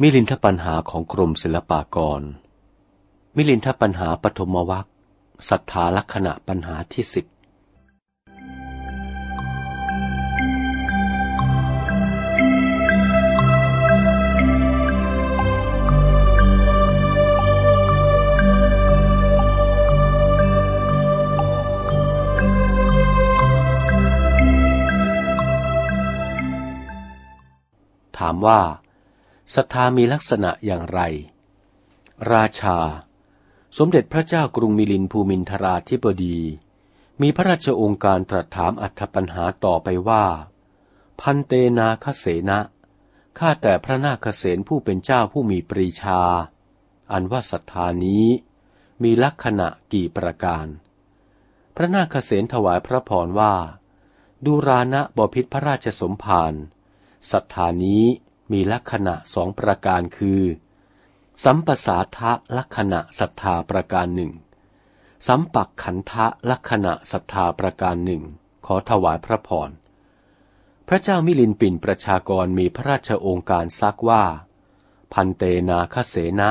มิลินทปัญหาของกรมศิลปากร มิลินทปัญหาปฐมวัคศรัทธาลักษณะปัญหาที่สิบถามว่า ศรัทธามีลักษณะอย่างไร ราชา สมเด็จพระเจ้ากรุงมิลินภูมินทราธิบดี มีพระราชองค์การตรัสถามอัธปัญหาต่อไปว่า พันเตนาคเสนะข้าแต่พระนาคเสนผู้เป็นเจ้าผู้มีปรีชา อันว่าศรัทธานี้มีลักษณะกี่ประการ พระนาคเสนถวายพระพรว่า ดูรานะบพิษพระราชสมภารศรัทธานี้ มีลักษณะสองประการคือ สัมปสาทะลักษณะศรัทธาประการหนึ่ง สัมปักขันทะลักษณะศรัทธาประการหนึ่ง ขอถวายพระพร พระเจ้ามิลินปินประชากรมีพระราชองค์การซักว่า พันเตนาคเสนะ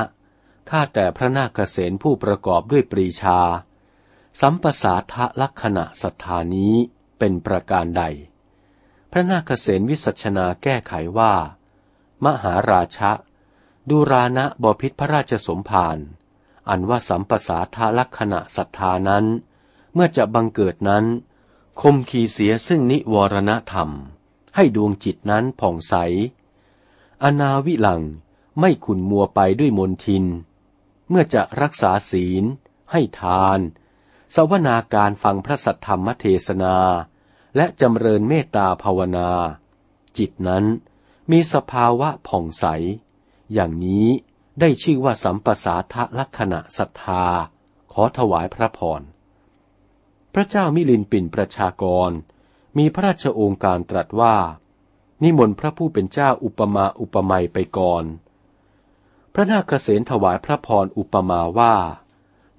ข้าแต่พระนาคเสนผู้ประกอบด้วยปรีชา สัมปสาทะลักษณะศรัทธานี้เป็นประการใด พระนาคเสนวิสัชนาแก้ไขว่า มหาราชะ ดูรานะบพิษพระราชสมภารอันว่าสัมปสาทาลักษณะศรัทธานั้น เมื่อจะบังเกิดนั้น คมขีเสียซึ่งนิวรณธรรม ให้ดวงจิตนั้นผ่องใส อนาวิลังไม่ขุนมัวไปด้วยมนทิน เมื่อจะรักษาศีล ให้ทานสวนาการฟังพระสัทธรรมเทศนา และจำเริญเมตตาภาวนา จิตนั้น มีสภาวะผ่องใส อย่างนี้ได้ชื่อว่าสัมปสาทะลักษณะศรัทธา ขอถวายพระพร พระเจ้ามิลินปินประชากร มีพระราชโอการตรัสว่า นิมนต์พระผู้เป็นเจ้าอุปมาอุปไมยไปก่อน พระนาคเษนถวายพระพรอุปมาว่า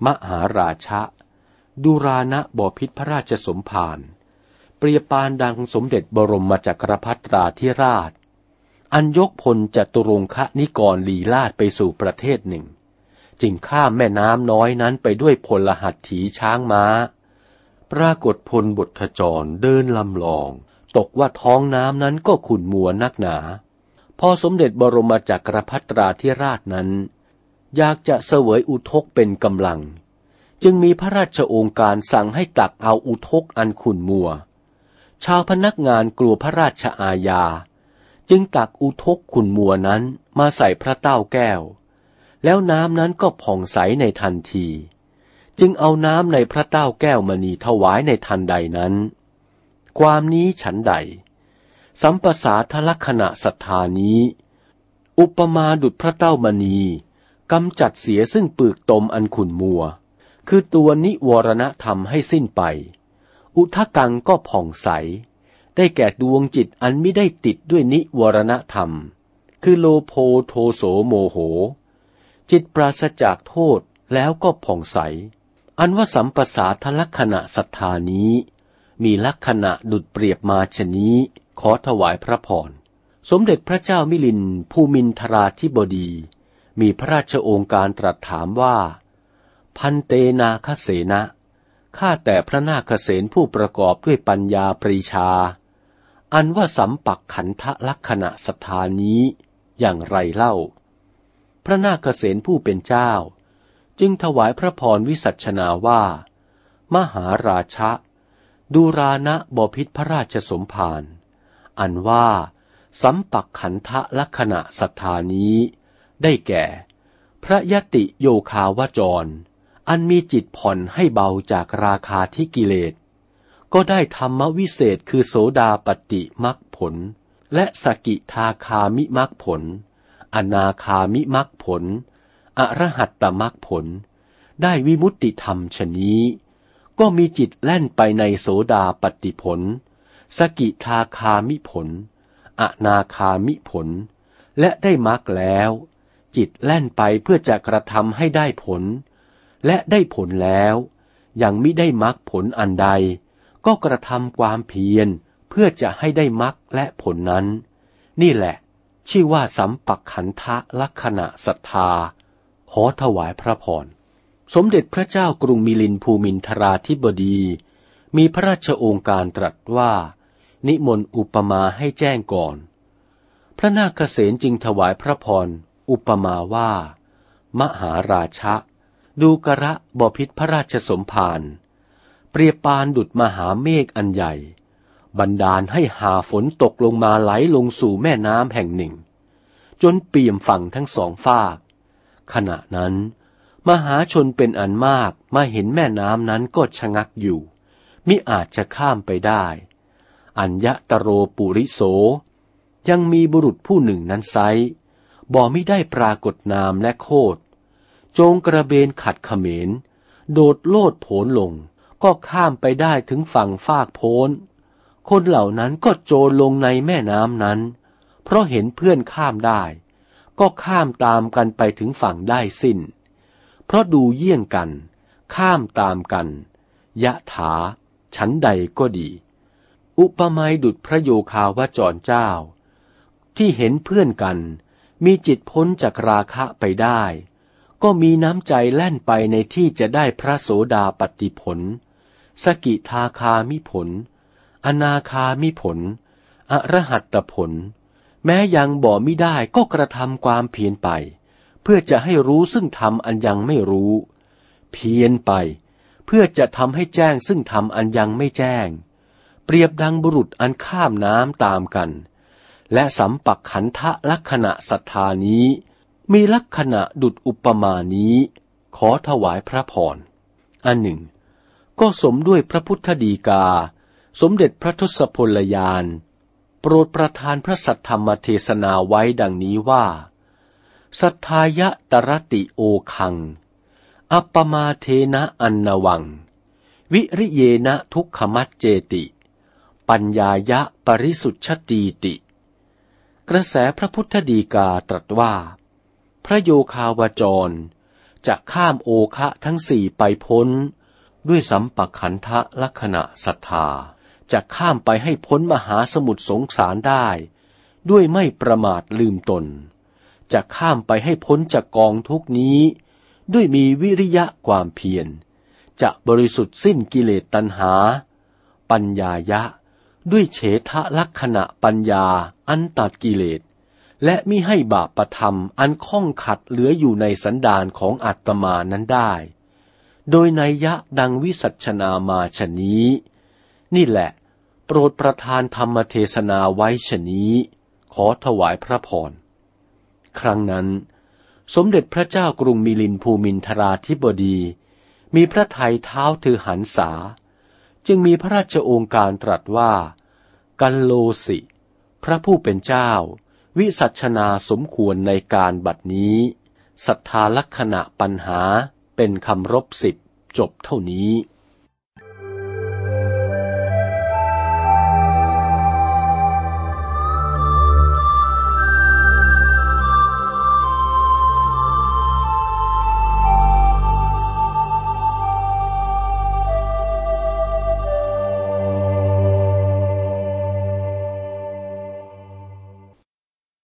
มหาราชะดูรานะบอพิษพระราชสมภารเปรียบปานดังสมเด็จบรมมาจักรพรรดิราธิราช อันยกพลจตุรงคะนิกรลีลาดไปสู่ประเทศหนึ่ง จึงข้ามแม่น้ำน้อยนั้นไปด้วยพลหัตถีช้างม้า ปรากฏพลบทขจรเดินลำลอง ตกว่าท้องน้ำนั้นก็ขุ่นมัวนักหนา พอสมเด็จบรมจักรพรรดิราธิราชนั้น อยากจะเสวยอุทกเป็นกำลัง จึงมีพระราชโองการสั่งให้ตักเอาอุทกอันขุ่นมัว ชาวพนักงานกลัวพระราชอาญา จึงตักอุทกขุนมัวนั้นมาใส่พระเต้าแก้ว แล้วน้ำนั้นก็ผ่องใสในทันที จึงเอาน้ำในพระเต้าแก้วมณีถวายในทันใดนั้น ความนี้ฉันใด สัมปสาทลักษณะศรัทธานี้ อุปมาดุจพระเต้ามณีกำจัดเสียซึ่งปึกตมอันขุนมัว คือตัวนิวรณธรรมให้สิ้นไป อุทกังก็ผ่องใส ได้แก่ดวงจิตอันไม่ได้ติดด้วยนิวรณธรรม คือโลโพโทโสโมโห จิตปราศจากโทษแล้วก็ผ่องใส อันว่าสัมปสาทลักษณะศรัทธานี้ มีลักษณะดุดเปรียบมาชนี้ขอถวายพระพร สมเด็จพระเจ้ามิลินภูมินทราธิบดี มีพระราชโองการตรัสถามว่า พันเตนาคเสนะข้าแต่พระนาคเสนผู้ประกอบด้วยปัญญาปรีชา อันว่าสัมปักขันทะลักษณะสถานี้อย่างไรเล่า พระนาคเษนผู้เป็นเจ้า จึงถวายพระพรวิสัชนาว่า มหาราชะดูรานะบพิษพระราชสมภารอันว่าสัมปักขันทะลักษณะสถานี้ ได้แก่ พระยติโยคาวจร อันมีจิตผ่อนให้เบาจากราคาที่กิเลส ก็ได้ธรรมวิเศษคือโสดาปติมักผล และสกิทาคามิมักผล อนาคามิมักผล อรหัตตมักผล ได้วิมุตติธรรมชนี้ ก็มีจิตแล่นไปในโสดาปติผล สกิทาคามิผล อนาคามิผล และได้มักแล้ว จิตแล่นไปเพื่อจะกระทำให้ได้ผล และได้ผลแล้ว ยังมิได้มักผลอันใด ก็กระทำความเพียรเพื่อจะให้ได้มรรคและผลนั้น นี่แหละ ชื่อว่าสัมปักขันทะลักษณะศรัทธา ขอถวายพระพร สมเด็จพระเจ้ากรุงมิลินภูมินทราธิบดี มีพระราชโองการตรัสว่า นิมนต์อุปมาให้แจ้งก่อน พระนาคเษนจึงถวายพระพร อุปมาว่า มหาราชะ ดูกระบพิษพระราชสมภาร เปรียบปานดุดมหาเมฆอันใหญ่ บันดาลให้หาฝนตกลงมาไหลลงสู่แม่น้ำแห่งหนึ่ง จนเปี่ยมฝั่งทั้งสองฝาก ขณะนั้น มหาชนเป็นอันมากมาเห็นแม่น้ำนั้นก็ชะงักอยู่ มิอาจจะข้ามไปได้ อัญญตโรปุริโส ยังมีบุรุษผู้หนึ่งนั้นไซบ่ไม่ได้ปรากฏนามและโคดจงกระเบนขัดเขมร โดดโลดโผนลง ก็ข้ามไปได้ถึงฝั่งฟากโพ้น คนเหล่านั้นก็โจรลงในแม่น้ำนั้น เพราะเห็นเพื่อนข้ามได้ ก็ข้ามตามกันไปถึงฝั่งได้สิ้น เพราะดูเยี่ยงกัน ข้ามตามกัน ยะถาฉันใดก็ดี อุปมาดุดพระโยคาวจรเจ้า ที่เห็นเพื่อนกันมีจิตพ้นจากราคะไปได้ ก็มีน้ำใจแล่นไปในที่จะได้พระโสดาปฏิผล สกิทาคามิผล อนาคามิผล อรหัตผล แม้ยังบ่ไม่ได้ก็กระทำความเพียรไป เพื่อจะให้รู้ซึ่งธรรมอันยังไม่รู้ เพียรไป เพื่อจะทำให้แจ้งซึ่งธรรมอันยังไม่แจ้ง เปรียบดังบุรุษอันข้ามน้ำตามกัน และสัมปักขันทะลักษณะศรัทธานี้ มีลักษณะดุดอุปมานี้ ขอถวายพระพรอันหนึ่ง ก็สมด้วยพระพุทธดีกา สมเด็จพระทศพลยาน โปรดประทานพระสัทธรรมเทศนาไว้ดังนี้ว่า สัทธายะตรติโอคัง อัปปมาเทนะอันนวัง วิริเยนะทุกขมัจเจติ ปัญญายะปริสุทธตีติ กระแสพระพุทธดีกาตรัสว่า พระโยคาวจร จะข้ามโอคะทั้งสี่ไปพ้น ด้วยสัมปขันธะลักษณะศรัทธาจะข้ามไปให้พ้นมหาสมุทรสงสารได้ ด้วยไม่ประมาทลืมตน จะข้ามไปให้พ้นจากกองทุกนี้ ด้วยมีวิริยะความเพียร จะบริสุทธิ์สิ้นกิเลสตัณหา ปัญญายะ ด้วยเฉทะลักษณะปัญญาอันตัดกิเลส และมิให้บาปประธรรมอันข้องขัดเหลืออยู่ในสันดานของอัตมานั้นได้ โดยนัยยะดังวิสัชนามาชนนี้ นี่แหละ โปรดประทานธรรมเทศนาไว้ชนี้ ขอถวายพระพร ครั้งนั้น สมเด็จพระเจ้ากรุงมิลินภูมินทราธิบดี มีพระไทยเท้าถือหันษา จึงมีพระราชโองการตรัสว่า กันโลสิ พระผู้เป็นเจ้า วิสัชนาสมควรในการบัดนี้ศรัทธาลักษณะปัญหา เป็นคำรบสิบจบเท่านี้